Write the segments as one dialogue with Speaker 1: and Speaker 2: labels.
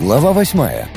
Speaker 1: Глава восьмая.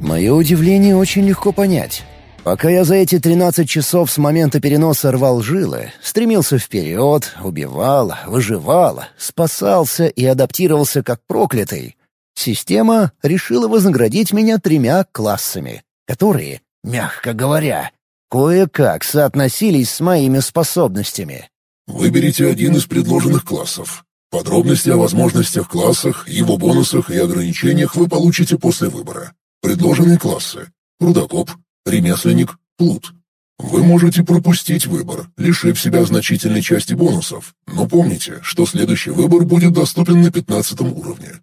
Speaker 1: Мое удивление очень легко понять. Пока я за эти 13 часов с момента переноса рвал жилы, стремился вперед, убивал, выживал, спасался и адаптировался как проклятый, система решила вознаградить меня тремя классами, которые, мягко говоря, кое-как соотносились с моими способностями.
Speaker 2: Выберите один из предложенных классов. Подробности о возможностях классах, его бонусах и ограничениях вы получите после выбора. Предложенные классы. Рудокоп, ремесленник, плут. Вы можете пропустить выбор, лишив себя значительной части бонусов, но помните, что следующий выбор будет доступен на пятнадцатом уровне.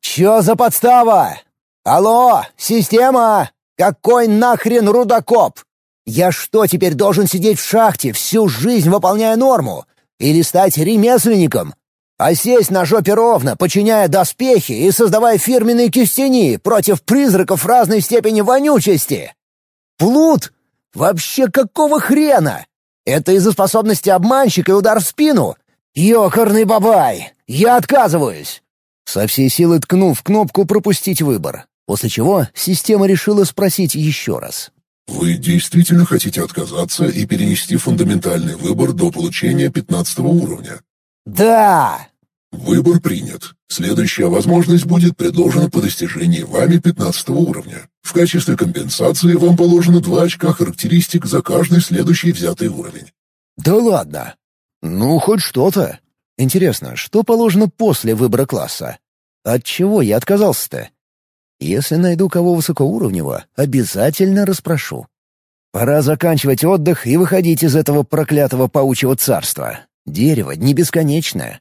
Speaker 1: «Чё за подстава? Алло, система! Какой нахрен рудокоп? Я что, теперь должен сидеть в шахте, всю жизнь выполняя норму? Или стать ремесленником? А сесть на жопе ровно, подчиняя доспехи и создавая фирменные кистени против призраков разной степени вонючести? Плут? Вообще какого хрена? Это из-за способности обманщика и удар в спину? Ёкарный бабай! Я отказываюсь!» Со всей силы ткнул в кнопку «Пропустить выбор», после чего система решила спросить еще раз.
Speaker 2: Вы действительно хотите отказаться и перенести фундаментальный выбор до получения 15 уровня?
Speaker 1: «Да!»
Speaker 2: Выбор принят. Следующая возможность будет предложена по достижении вами 15 уровня. В качестве компенсации вам положено 2 очка характеристик за каждый следующий взятый уровень.
Speaker 1: «Да ладно! Ну, хоть что-то. Интересно, что положено после выбора класса? От чего я отказался-то? Если найду кого высокоуровневого, обязательно расспрошу. Пора заканчивать отдых и выходить из этого проклятого паучьего царства. Дерево не бесконечное.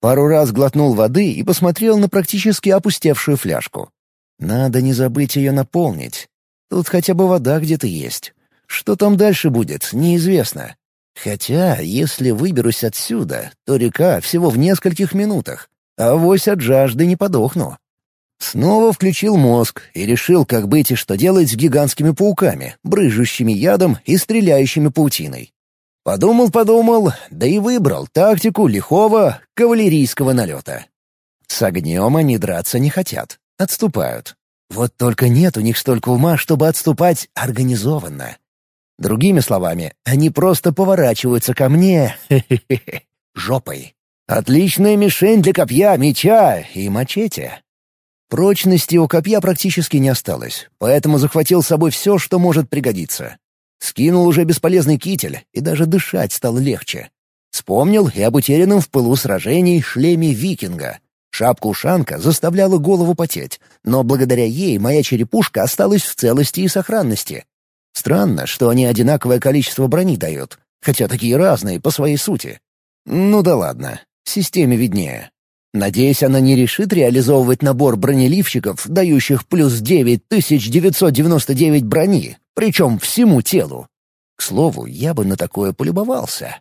Speaker 1: Пару раз глотнул воды и посмотрел на практически опустевшую фляжку. Надо не забыть ее наполнить. Тут хотя бы вода где-то есть. Что там дальше будет, неизвестно. Хотя, если выберусь отсюда, то река всего в нескольких минутах. А вось от жажды не подохну. Снова включил мозг и решил, как быть и что делать с гигантскими пауками, брыжущими ядом и стреляющими паутиной. Подумал-подумал, да и выбрал тактику лихого кавалерийского налета. С огнем они драться не хотят, отступают. Вот только нет у них столько ума, чтобы отступать организованно. Другими словами, они просто поворачиваются ко мне жопой. Отличная мишень для копья, меча и мачете. Прочности у копья практически не осталось, поэтому захватил с собой все, что может пригодиться. Скинул уже бесполезный китель, и даже дышать стало легче. Вспомнил и об утерянном в пылу сражений шлеме викинга. Шапка-ушанка заставляла голову потеть, но благодаря ей моя черепушка осталась в целости и сохранности. Странно, что они одинаковое количество брони дают, хотя такие разные по своей сути. Ну да ладно, системе виднее. Надеюсь, она не решит реализовывать набор бронеливщиков, дающих плюс 9999 брони, причем всему телу. К слову, я бы на такое полюбовался.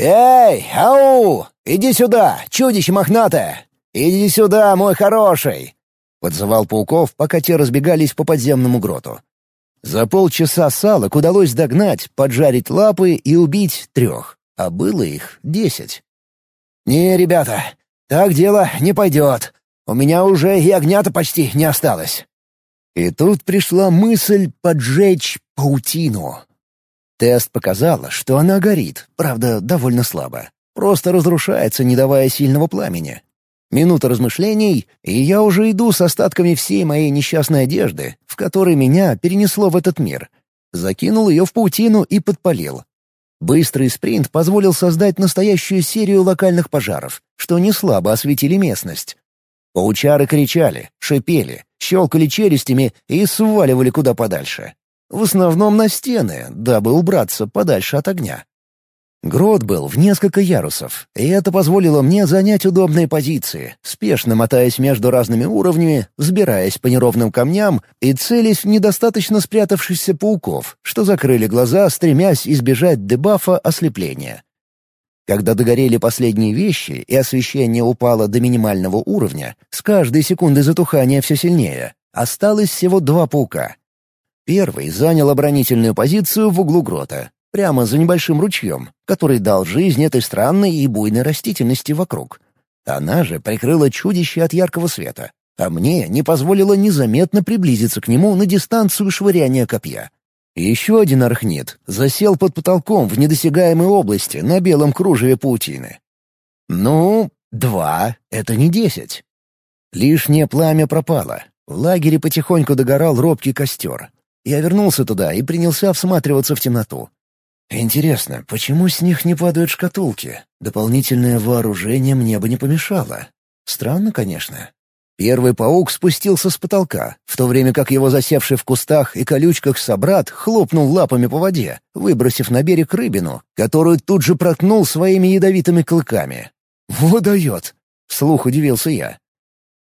Speaker 1: «Эй, ау! Иди сюда, чудище мохнатое! Иди сюда, мой хороший!» Подзывал пауков, пока те разбегались по подземному гроту. За полчаса салок удалось догнать, поджарить лапы и убить трех, а было их десять. «Не, ребята, так дело не пойдет. У меня уже и огня-то почти не осталось». И тут пришла мысль поджечь паутину. Тест показал, что она горит, правда, довольно слабо. Просто разрушается, не давая сильного пламени. Минута размышлений, и я уже иду с остатками всей моей несчастной одежды, в которой меня перенесло в этот мир. Закинул ее в паутину и подпалил. Быстрый спринт позволил создать настоящую серию локальных пожаров, что не слабо осветили местность. Паучары кричали, шипели, щелкали челюстями и сваливали куда подальше. В основном на стены, дабы убраться подальше от огня. Грот был в несколько ярусов, и это позволило мне занять удобные позиции, спешно мотаясь между разными уровнями, взбираясь по неровным камням и целясь в недостаточно спрятавшихся пауков, что закрыли глаза, стремясь избежать дебафа ослепления. Когда догорели последние вещи и освещение упало до минимального уровня, с каждой секундой затухания все сильнее, осталось всего два паука. Первый занял оборонительную позицию в углу грота, прямо за небольшим ручьем, который дал жизнь этой странной и буйной растительности вокруг. Она же прикрыла чудище от яркого света, а мне не позволило незаметно приблизиться к нему на дистанцию швыряния копья. Еще один архнит засел под потолком в недосягаемой области на белом кружеве паутины. Ну, два — это не десять. Лишнее пламя пропало. В лагере потихоньку догорал робкий костер. Я вернулся туда и принялся всматриваться в темноту. Интересно, почему с них не падают шкатулки? Дополнительное вооружение мне бы не помешало. Странно, конечно. Первый паук спустился с потолка, в то время как его засевший в кустах и колючках собрат хлопнул лапами по воде, выбросив на берег рыбину, которую тут же проткнул своими ядовитыми клыками. «Вот дает!» — вслух удивился я.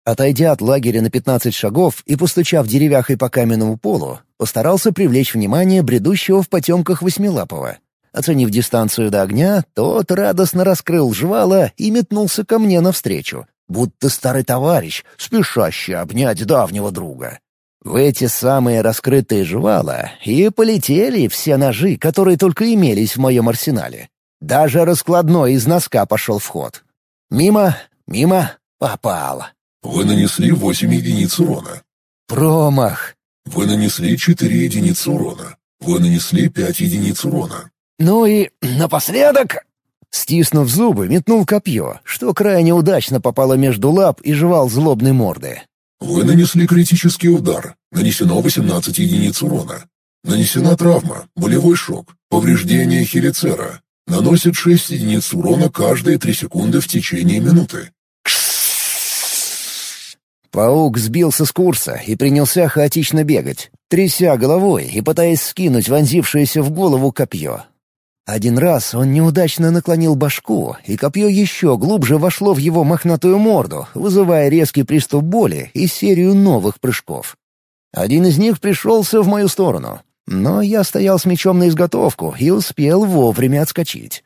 Speaker 1: Отойдя от лагеря на пятнадцать шагов и постучав деревяхой по каменному полу, постарался привлечь внимание бредущего в потемках восьмилапого. Оценив дистанцию до огня, тот радостно раскрыл жвала и метнулся ко мне навстречу, будто старый товарищ, спешащий обнять давнего друга. В эти самые раскрытые жвала и полетели все ножи, которые только имелись в моем арсенале. Даже раскладной из носка пошел в ход. Мимо, мимо, попал.
Speaker 2: Вы нанесли восемь единиц урона.
Speaker 1: Промах.
Speaker 2: Вы нанесли четыре единицы урона. Вы нанесли пять единиц урона.
Speaker 1: Ну и напоследок Стиснув зубы, метнул копье, что крайне удачно попало между лап и жевал злобной морды.
Speaker 2: Вы нанесли критический удар. Нанесено 18 единиц урона. Нанесена травма, болевой шок, повреждение хелицера. Наносит 6 единиц урона каждые 3 секунды в течение минуты.
Speaker 1: Паук сбился с курса и принялся хаотично бегать, тряся головой и пытаясь скинуть вонзившееся в голову копье. Один раз он неудачно наклонил башку, и копье еще глубже вошло в его мохнатую морду, вызывая резкий приступ боли и серию новых прыжков. Один из них пришелся в мою сторону, но я стоял с мечом на изготовку и успел вовремя отскочить.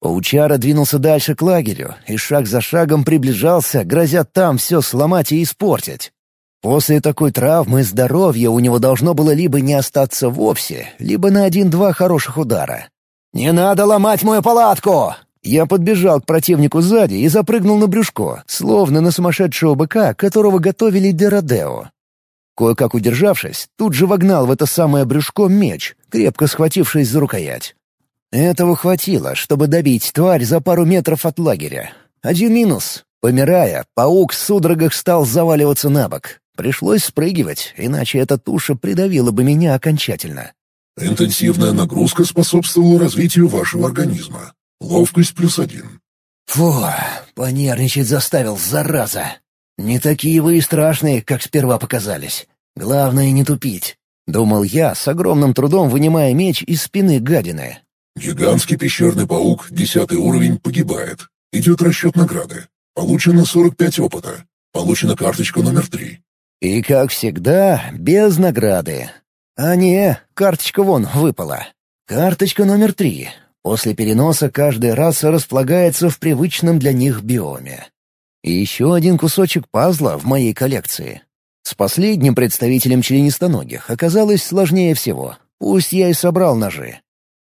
Speaker 1: Паучара двинулся дальше к лагерю и шаг за шагом приближался, грозя там все сломать и испортить. После такой травмы здоровье у него должно было либо не остаться вовсе, либо на один-два хороших удара. «Не надо ломать мою палатку!» Я подбежал к противнику сзади и запрыгнул на брюшко, словно на сумасшедшего быка, которого готовили для Родео. Кое-как удержавшись, тут же вогнал в это самое брюшко меч, крепко схватившись за рукоять. Этого хватило, чтобы добить тварь за пару метров от лагеря. Один минус. Помирая, паук в судорогах стал заваливаться на бок. Пришлось спрыгивать, иначе эта туша придавила бы меня окончательно.
Speaker 2: Интенсивная нагрузка способствовала развитию вашего организма. Ловкость плюс один.
Speaker 1: Фу, понервничать заставил, зараза. Не такие вы и страшные, как сперва показались. Главное не тупить. Думал я, с огромным трудом вынимая меч из спины гадины.
Speaker 2: Гигантский пещерный паук, десятый уровень, погибает. Идет расчет награды. Получено 45 опыта. Получена карточка номер три.
Speaker 1: И, как всегда, без награды. А не, карточка вон выпала. Карточка номер три. После переноса каждая раса располагается в привычном для них биоме. И еще один кусочек пазла в моей коллекции. С последним представителем членистоногих оказалось сложнее всего. Пусть я и собрал ножи.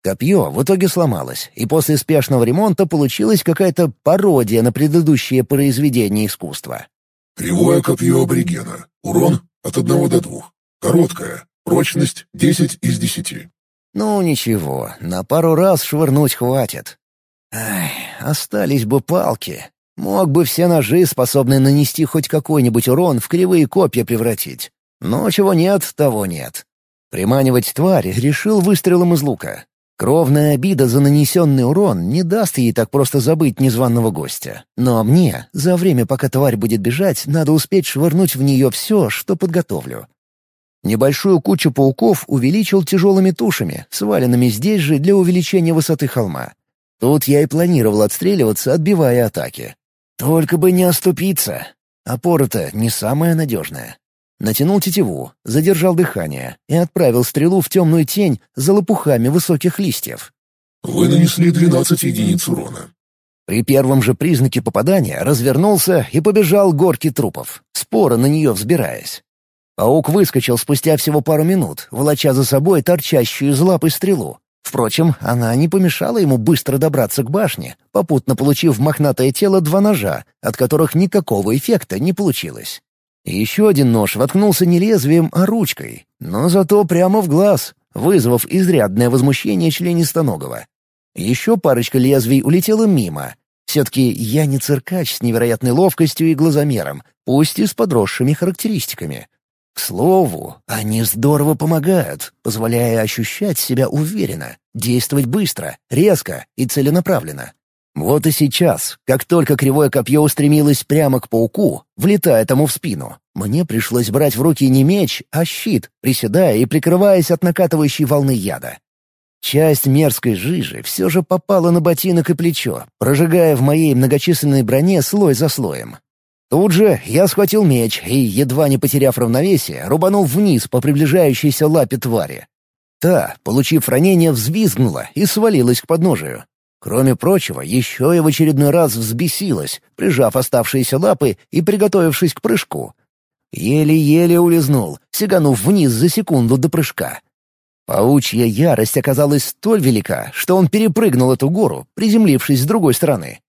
Speaker 1: Копье в итоге сломалось, и после спешного ремонта получилась какая-то пародия на предыдущее произведение искусства.
Speaker 2: Кривое копье аборигена. Урон от одного до двух. Короткое. Прочность 10 из 10.
Speaker 1: Ну ничего, на пару раз швырнуть хватит. Ай, остались бы палки. Мог бы все ножи, способные нанести хоть какой-нибудь урон, в кривые копья превратить. Но чего нет, того нет. Приманивать тварь решил выстрелом из лука. Кровная обида за нанесенный урон не даст ей так просто забыть незваного гостя. Но мне, за время, пока тварь будет бежать, надо успеть швырнуть в нее все, что подготовлю. Небольшую кучу пауков увеличил тяжелыми тушами, сваленными здесь же для увеличения высоты холма. Тут я и планировал отстреливаться, отбивая атаки. Только бы не оступиться. Опора-то не самая надежная. Натянул тетиву, задержал дыхание и отправил стрелу в темную тень за лопухами высоких листьев.
Speaker 2: Вы нанесли 12 единиц урона.
Speaker 1: При первом же признаке попадания развернулся и побежал горки трупов, споро на нее взбираясь. Паук выскочил спустя всего пару минут, волоча за собой торчащую из лапы стрелу. Впрочем, она не помешала ему быстро добраться к башне, попутно получив в мохнатое тело два ножа, от которых никакого эффекта не получилось. Еще один нож воткнулся не лезвием, а ручкой, но зато прямо в глаз, вызвав изрядное возмущение членистоногого. Еще парочка лезвий улетела мимо. Все-таки я не циркач с невероятной ловкостью и глазомером, пусть и с подросшими характеристиками. Слову, они здорово помогают, позволяя ощущать себя уверенно, действовать быстро, резко и целенаправленно. Вот и сейчас, как только кривое копье устремилось прямо к пауку, влетая тому в спину, мне пришлось брать в руки не меч, а щит, приседая и прикрываясь от накатывающей волны яда. Часть мерзкой жижи все же попала на ботинок и плечо, прожигая в моей многочисленной броне слой за слоем. Тут же я схватил меч и, едва не потеряв равновесие, рубанул вниз по приближающейся лапе твари. Та, получив ранение, взвизгнула и свалилась к подножию. Кроме прочего, еще и в очередной раз взбесилась, прижав оставшиеся лапы и приготовившись к прыжку. Еле-еле улизнул, сиганув вниз за секунду до прыжка. Паучья ярость оказалась столь велика, что он перепрыгнул эту гору, приземлившись с другой стороны.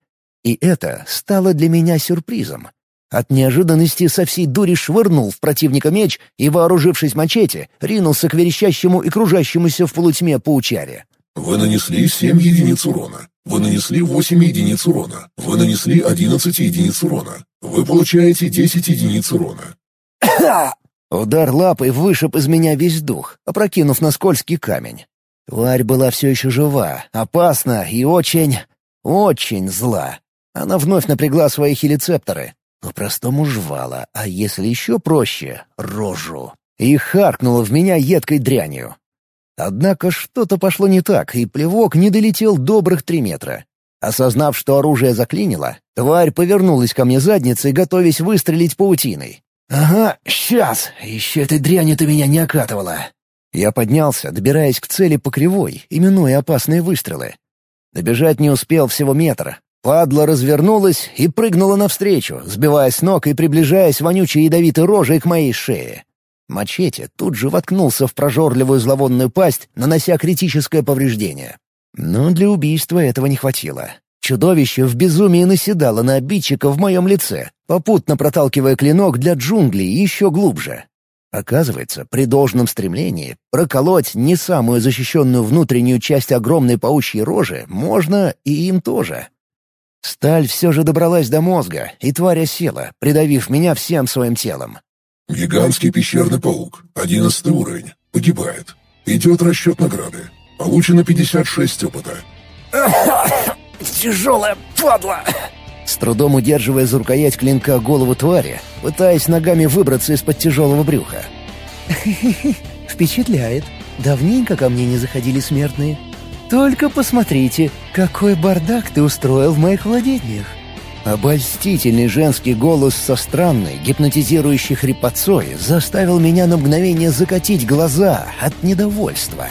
Speaker 1: И это стало для меня сюрпризом. От неожиданности со всей дури швырнул в противника меч и, вооружившись мачете, ринулся к верещащему и кружащемуся в полутьме паучаре.
Speaker 2: Вы нанесли 7 единиц урона. Вы нанесли 8 единиц урона. Вы нанесли 11 единиц урона. Вы получаете 10 единиц урона.
Speaker 1: Удар лапой вышиб из меня весь дух, опрокинув на скользкий камень. Тварь была все еще жива, опасна и очень... очень зла. Она вновь напрягла свои хелицепторы. По-простому жвала, а если еще проще — рожу. И харкнула в меня едкой дрянью. Однако что-то пошло не так, и плевок не долетел добрых три метра. Осознав, что оружие заклинило, тварь повернулась ко мне задницей, готовясь выстрелить паутиной. «Ага, сейчас! Еще этой дрянью ты меня не окатывала!» Я поднялся, добираясь к цели по кривой, именуя опасные выстрелы. Добежать не успел всего метр. Падла развернулась и прыгнула навстречу, сбивая с ног и приближаясь вонючей ядовитой рожей к моей шее. Мачете тут же воткнулся в прожорливую зловонную пасть, нанося критическое повреждение. Но для убийства этого не хватило. Чудовище в безумии наседало на обидчика в моем лице, попутно проталкивая клинок для джунглей еще глубже. Оказывается, при должном стремлении проколоть не самую защищенную внутреннюю часть огромной паучьей рожи можно и им тоже. Сталь все же добралась до мозга, и тварь осела, придавив меня всем своим телом.
Speaker 2: Гигантский пещерный паук, одиннадцатый уровень, погибает. Идет расчет награды. Получено 56 опыта.
Speaker 1: Тяжелая падла! С трудом удерживая за рукоять клинка голову твари, пытаясь ногами выбраться из-под тяжелого брюха. Впечатляет. Давненько ко мне не заходили смертные. Только посмотрите, какой бардак ты устроил в моих владениях. Обольстительный женский голос со странной, гипнотизирующей хрипотцой заставил меня на мгновение закатить глаза от недовольства.